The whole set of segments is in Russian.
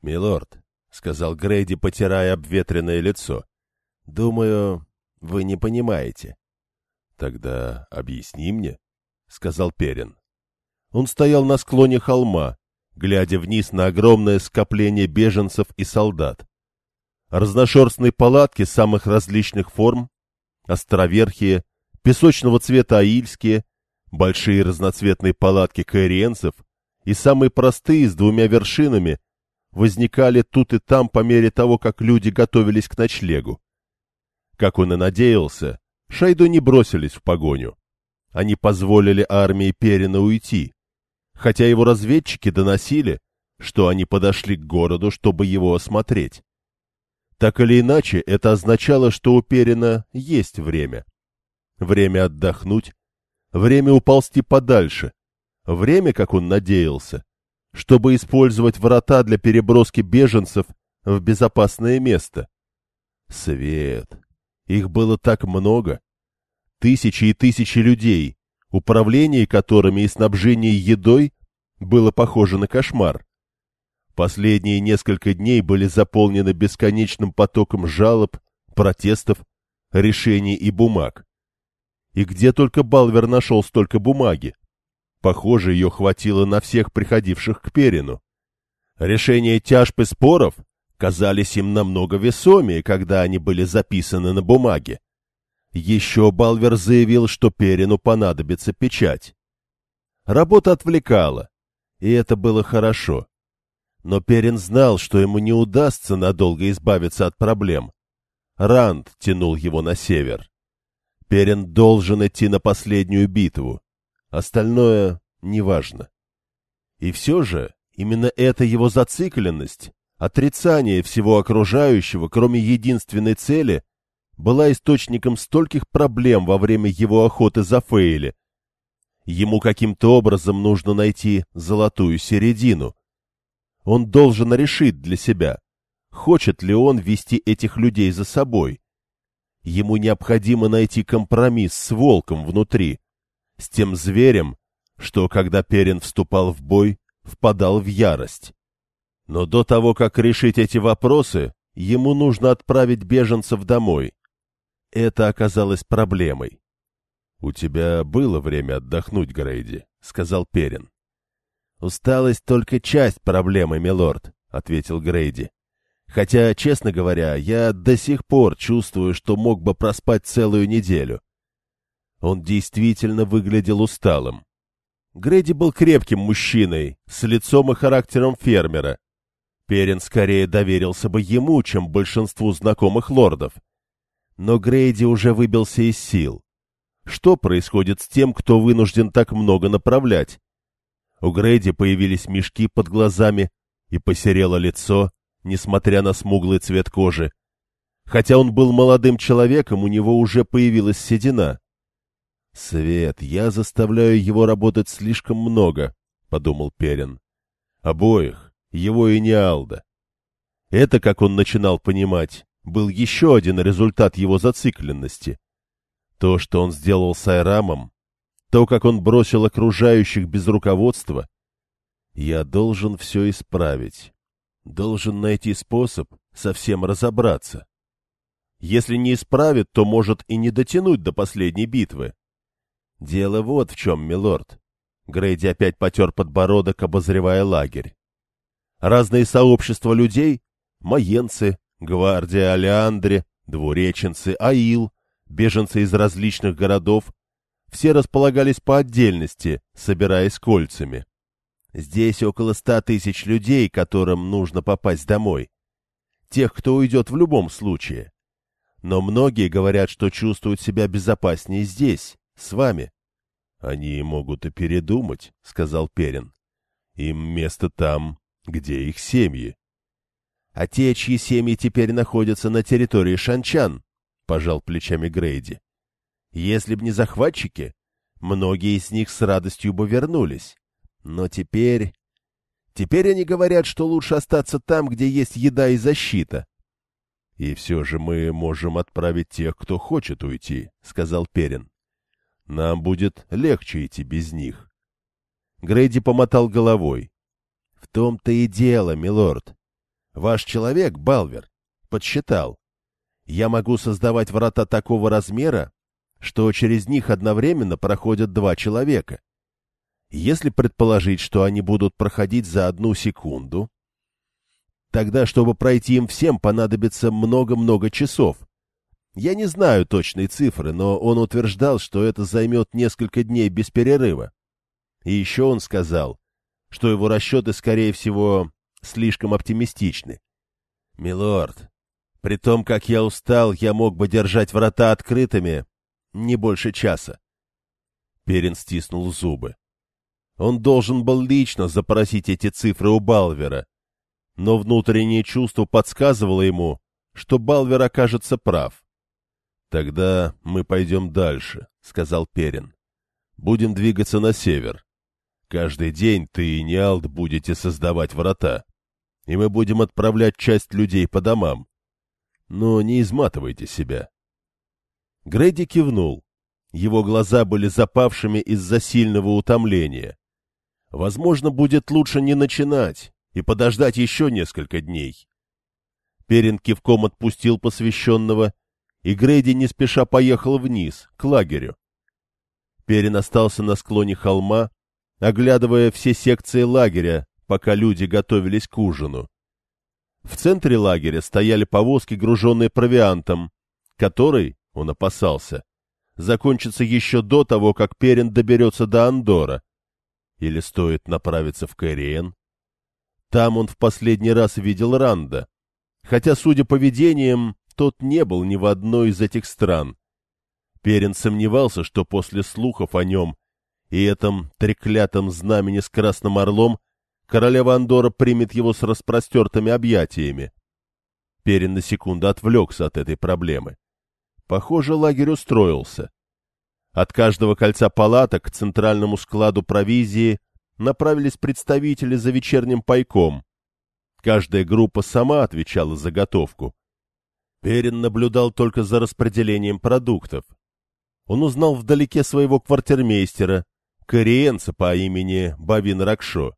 — Милорд, — сказал Грейди, потирая обветренное лицо, — думаю, вы не понимаете. — Тогда объясни мне, — сказал Перин. Он стоял на склоне холма, глядя вниз на огромное скопление беженцев и солдат. Разношерстные палатки самых различных форм, островерхие, песочного цвета аильские, большие разноцветные палатки каэриенцев и самые простые с двумя вершинами возникали тут и там по мере того, как люди готовились к ночлегу. Как он и надеялся, Шайду не бросились в погоню. Они позволили армии Перина уйти, хотя его разведчики доносили, что они подошли к городу, чтобы его осмотреть. Так или иначе, это означало, что у Перина есть время. Время отдохнуть, время уползти подальше, время, как он надеялся, чтобы использовать врата для переброски беженцев в безопасное место. Свет! Их было так много. Тысячи и тысячи людей, управление которыми и снабжение едой было похоже на кошмар. Последние несколько дней были заполнены бесконечным потоком жалоб, протестов, решений и бумаг. И где только Балвер нашел столько бумаги? Похоже, ее хватило на всех приходивших к Перину. Решения тяжб и споров казались им намного весомее, когда они были записаны на бумаге. Еще Балвер заявил, что Перину понадобится печать. Работа отвлекала, и это было хорошо. Но Перин знал, что ему не удастся надолго избавиться от проблем. Ранд тянул его на север. Перин должен идти на последнюю битву. Остальное неважно. И все же именно эта его зацикленность, отрицание всего окружающего, кроме единственной цели, была источником стольких проблем во время его охоты за Фейли. Ему каким-то образом нужно найти золотую середину. Он должен решить для себя, хочет ли он вести этих людей за собой. Ему необходимо найти компромисс с волком внутри, с тем зверем, что, когда Перин вступал в бой, впадал в ярость. Но до того, как решить эти вопросы, ему нужно отправить беженцев домой. Это оказалось проблемой. — У тебя было время отдохнуть, Грейди, — сказал Перин. — Усталость только часть проблемы, милорд, — ответил Грейди. Хотя, честно говоря, я до сих пор чувствую, что мог бы проспать целую неделю. Он действительно выглядел усталым. Грейди был крепким мужчиной, с лицом и характером фермера. Перин скорее доверился бы ему, чем большинству знакомых лордов. Но Грейди уже выбился из сил. Что происходит с тем, кто вынужден так много направлять? У Грейди появились мешки под глазами и посерело лицо, несмотря на смуглый цвет кожи. Хотя он был молодым человеком, у него уже появилась седина. «Свет, я заставляю его работать слишком много», — подумал Перин. «Обоих, его и Неалда». Это, как он начинал понимать, был еще один результат его зацикленности. То, что он сделал с Айрамом, то, как он бросил окружающих без руководства. Я должен все исправить. Должен найти способ совсем разобраться. Если не исправит, то может и не дотянуть до последней битвы. Дело вот в чем, милорд. Грейди опять потер подбородок, обозревая лагерь. Разные сообщества людей — маенцы, гвардия Алиандре, двуреченцы, Аил, беженцы из различных городов — все располагались по отдельности, собираясь кольцами. Здесь около ста тысяч людей, которым нужно попасть домой. Тех, кто уйдет в любом случае. Но многие говорят, что чувствуют себя безопаснее здесь, с вами. — Они могут и передумать, — сказал Перин. — Им место там, где их семьи. — А те, чьи семьи теперь находятся на территории Шанчан, — пожал плечами Грейди. — Если б не захватчики, многие из них с радостью бы вернулись. Но теперь... Теперь они говорят, что лучше остаться там, где есть еда и защита. — И все же мы можем отправить тех, кто хочет уйти, — сказал Перин. — Нам будет легче идти без них. Грейди помотал головой. — В том-то и дело, милорд. Ваш человек, Балвер, подсчитал. Я могу создавать врата такого размера, что через них одновременно проходят два человека. Если предположить, что они будут проходить за одну секунду, тогда, чтобы пройти им всем, понадобится много-много часов. Я не знаю точной цифры, но он утверждал, что это займет несколько дней без перерыва. И еще он сказал, что его расчеты, скорее всего, слишком оптимистичны. «Милорд, при том, как я устал, я мог бы держать врата открытыми не больше часа». Перин стиснул зубы. Он должен был лично запросить эти цифры у Балвера, но внутреннее чувство подсказывало ему, что Балвер окажется прав. «Тогда мы пойдем дальше», — сказал Перин. «Будем двигаться на север. Каждый день ты и Ниалд будете создавать врата, и мы будем отправлять часть людей по домам. Но не изматывайте себя». Грейди кивнул. Его глаза были запавшими из-за сильного утомления. Возможно, будет лучше не начинать и подождать еще несколько дней. Перин кивком отпустил посвященного и Грейди не спеша поехал вниз, к лагерю. Перин остался на склоне холма, оглядывая все секции лагеря, пока люди готовились к ужину. В центре лагеря стояли повозки, груженные провиантом, который, он опасался, закончится еще до того, как Перин доберется до Андора. Или стоит направиться в Кэриен? Там он в последний раз видел Ранда, хотя, судя по видениям, тот не был ни в одной из этих стран. Перин сомневался, что после слухов о нем и этом треклятом знамени с красным орлом королева Андора примет его с распростертыми объятиями. Перин на секунду отвлекся от этой проблемы. Похоже, лагерь устроился. От каждого кольца палаток к центральному складу провизии направились представители за вечерним пайком. Каждая группа сама отвечала за готовку. Перин наблюдал только за распределением продуктов. Он узнал вдалеке своего квартирмейстера, кориенца по имени Бавин Ракшо,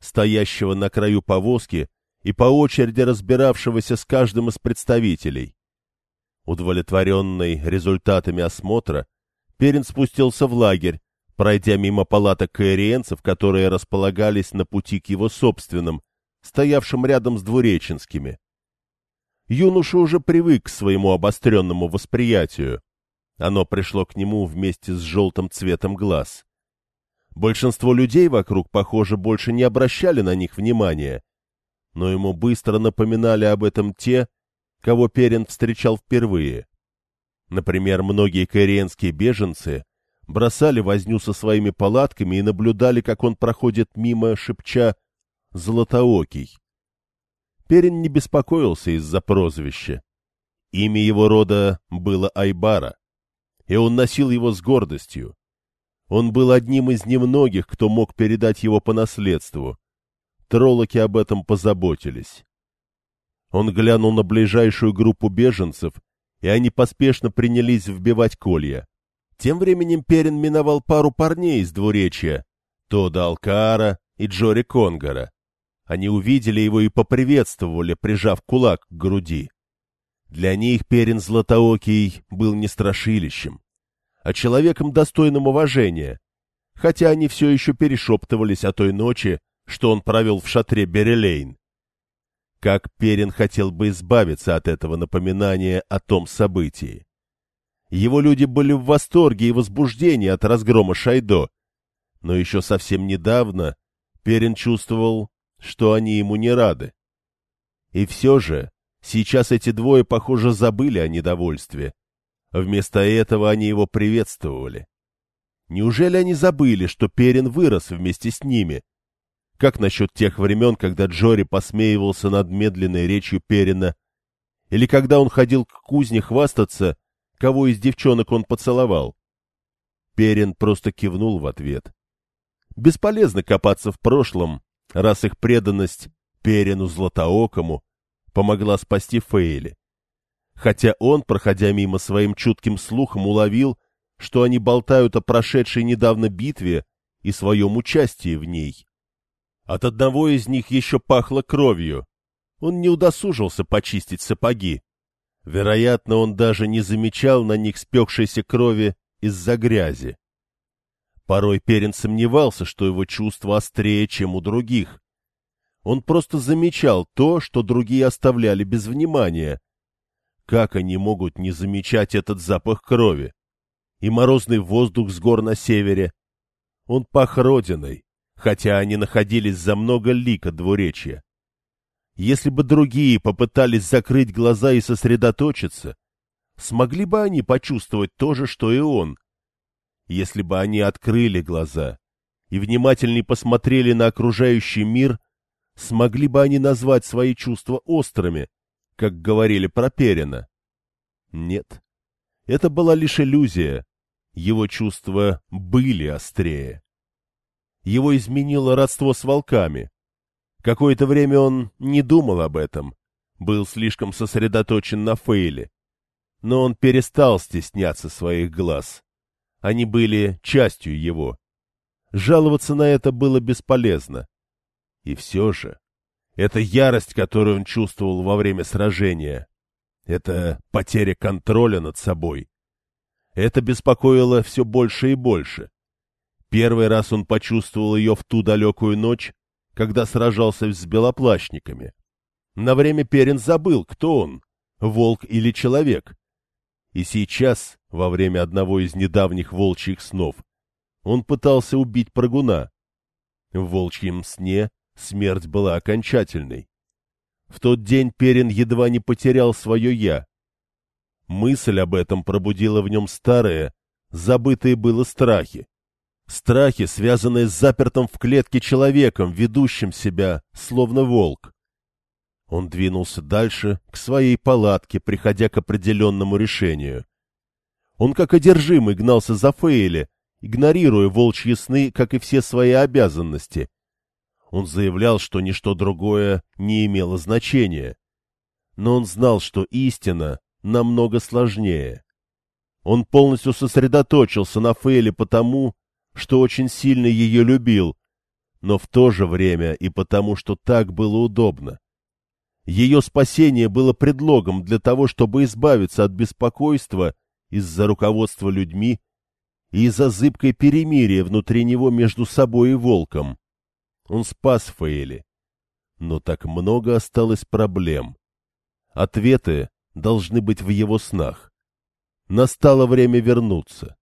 стоящего на краю повозки и по очереди разбиравшегося с каждым из представителей. Удовлетворенный результатами осмотра, Перин спустился в лагерь, пройдя мимо палаток коэриенцев, которые располагались на пути к его собственным, стоявшим рядом с двуреченскими. Юноша уже привык к своему обостренному восприятию. Оно пришло к нему вместе с желтым цветом глаз. Большинство людей вокруг, похоже, больше не обращали на них внимания, но ему быстро напоминали об этом те, кого Перин встречал впервые. Например, многие каириенские беженцы бросали возню со своими палатками и наблюдали, как он проходит мимо, шепча «Златоокий». Перин не беспокоился из-за прозвища. Имя его рода было Айбара, и он носил его с гордостью. Он был одним из немногих, кто мог передать его по наследству. Троллоки об этом позаботились. Он глянул на ближайшую группу беженцев, и они поспешно принялись вбивать колья. Тем временем Перин миновал пару парней из двуречья, Тода Алкара и Джори Конгара. Они увидели его и поприветствовали, прижав кулак к груди. Для них Перин Златоокий был не страшилищем, а человеком достойным уважения, хотя они все еще перешептывались о той ночи, что он провел в шатре Берелейн. Как Перин хотел бы избавиться от этого напоминания о том событии. Его люди были в восторге и возбуждении от разгрома Шайдо, но еще совсем недавно Перин чувствовал что они ему не рады. И все же, сейчас эти двое, похоже, забыли о недовольстве. Вместо этого они его приветствовали. Неужели они забыли, что Перин вырос вместе с ними? Как насчет тех времен, когда Джори посмеивался над медленной речью Перина? Или когда он ходил к кузне хвастаться, кого из девчонок он поцеловал? Перин просто кивнул в ответ. Бесполезно копаться в прошлом, раз их преданность Перину Златоокому помогла спасти Фейли. Хотя он, проходя мимо своим чутким слухом, уловил, что они болтают о прошедшей недавно битве и своем участии в ней. От одного из них еще пахло кровью. Он не удосужился почистить сапоги. Вероятно, он даже не замечал на них спекшейся крови из-за грязи. Порой Перин сомневался, что его чувства острее, чем у других. Он просто замечал то, что другие оставляли без внимания. Как они могут не замечать этот запах крови? И морозный воздух с гор на севере. Он пах родиной, хотя они находились за много лик от двуречья. Если бы другие попытались закрыть глаза и сосредоточиться, смогли бы они почувствовать то же, что и он. Если бы они открыли глаза и внимательнее посмотрели на окружающий мир, смогли бы они назвать свои чувства острыми, как говорили про Перина? Нет, это была лишь иллюзия. Его чувства были острее. Его изменило родство с волками. Какое-то время он не думал об этом, был слишком сосредоточен на Фейле. Но он перестал стесняться своих глаз. Они были частью его. Жаловаться на это было бесполезно. И все же, эта ярость, которую он чувствовал во время сражения, это потеря контроля над собой. Это беспокоило все больше и больше. Первый раз он почувствовал ее в ту далекую ночь, когда сражался с белоплащниками. На время Перин забыл, кто он, волк или человек. И сейчас, во время одного из недавних волчьих снов, он пытался убить прыгуна. В волчьем сне смерть была окончательной. В тот день Перин едва не потерял свое «я». Мысль об этом пробудила в нем старые, забытые было страхи. Страхи, связанные с запертым в клетке человеком, ведущим себя, словно волк. Он двинулся дальше, к своей палатке, приходя к определенному решению. Он как одержимый гнался за Фейли, игнорируя волчьи сны, как и все свои обязанности. Он заявлял, что ничто другое не имело значения. Но он знал, что истина намного сложнее. Он полностью сосредоточился на Фейле потому, что очень сильно ее любил, но в то же время и потому, что так было удобно. Ее спасение было предлогом для того, чтобы избавиться от беспокойства из-за руководства людьми и из-за зыбкой перемирия внутри него между собой и волком. Он спас Фейли. Но так много осталось проблем. Ответы должны быть в его снах. Настало время вернуться.